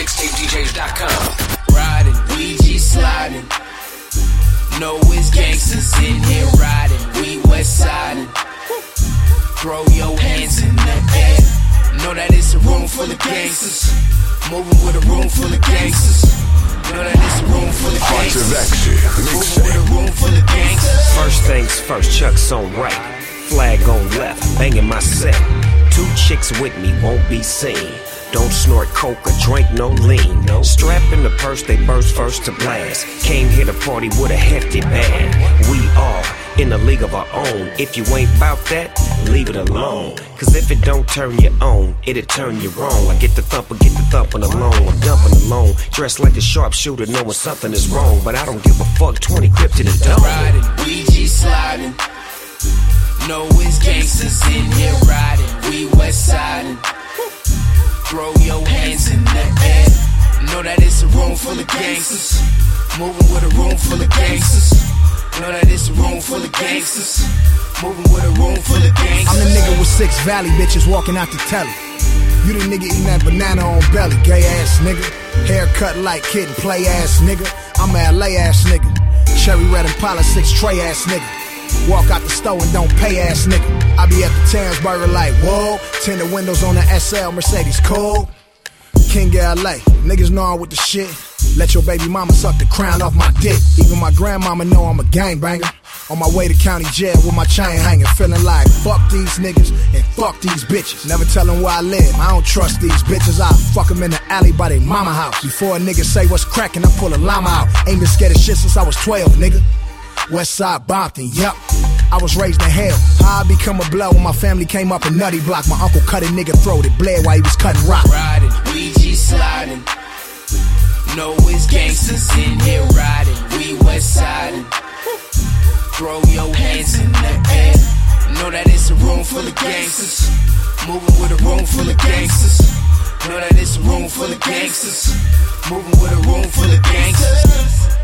MixtapeDJs.com. Riding, Ouija sliding. No, it's gangsters in here riding. We west siding. Throw your hands in the air. Know that it's a room full of gangsters. Moving with a room full of gangsters. Know that it's a room full of gangsters. Moving with a room full of gangsters. First things first, Chuck's on right. Flag on left, banging my set. Two chicks with me won't be seen. Don't snort coke or drink no lean. No strap in the purse, they burst first to blast. Came here to party with a hefty band. We all in a league of our own. If you ain't bout that, leave it alone. Cause if it don't turn you on, it'll turn you wrong. I get the thumper, get the thumping alone. I'm dumping alone. Dressed like a sharpshooter, knowing something is wrong. But I don't give a fuck. 20 grip to the dome. Riding, Ouija sliding. No, it's gangsters in here riding. We west siding. Throw your hands in the air. Know that it's a room full of gangsters. Moving with a room full of gangsters. Know that it's a room full of gangsters. Moving with a room full of gangsters. I'm the nigga with six valley bitches walking out the telly. You the nigga eating that banana on belly, gay ass nigga. Haircut like kid and play ass nigga. I'm a LA ass nigga. Cherry red and politics tray ass nigga. Walk out the store and don't pay ass nigga. I be at the Towns Burger like, whoa. Tinted windows on the SL Mercedes, cool. King of LA, niggas know I'm with the shit. Let your baby mama suck the crown off my dick. Even my grandmama know I'm a gangbanger. On my way to county jail with my chain hanging, feeling like fuck these niggas and fuck these bitches. Never tell them where I live, I don't trust these bitches. I fuck them in the alley by their mama house. Before a nigga say what's cracking, I pull a llama out. Ain't been scared of shit since I was 12, nigga. West Side Bompton, yup. I was raised in hell. How I become a blood when my family came up a nutty block. My uncle cut a nigga throat, it bled while he was cutting rock. Riding, Ouija sliding. No, it's gangsters in here riding. We west siding. Throw your hands in the air. Know that it's a room full of gangsters. Moving with a room full of gangsters. Know that it's a room full of gangsters. Moving with a room full of gangsters.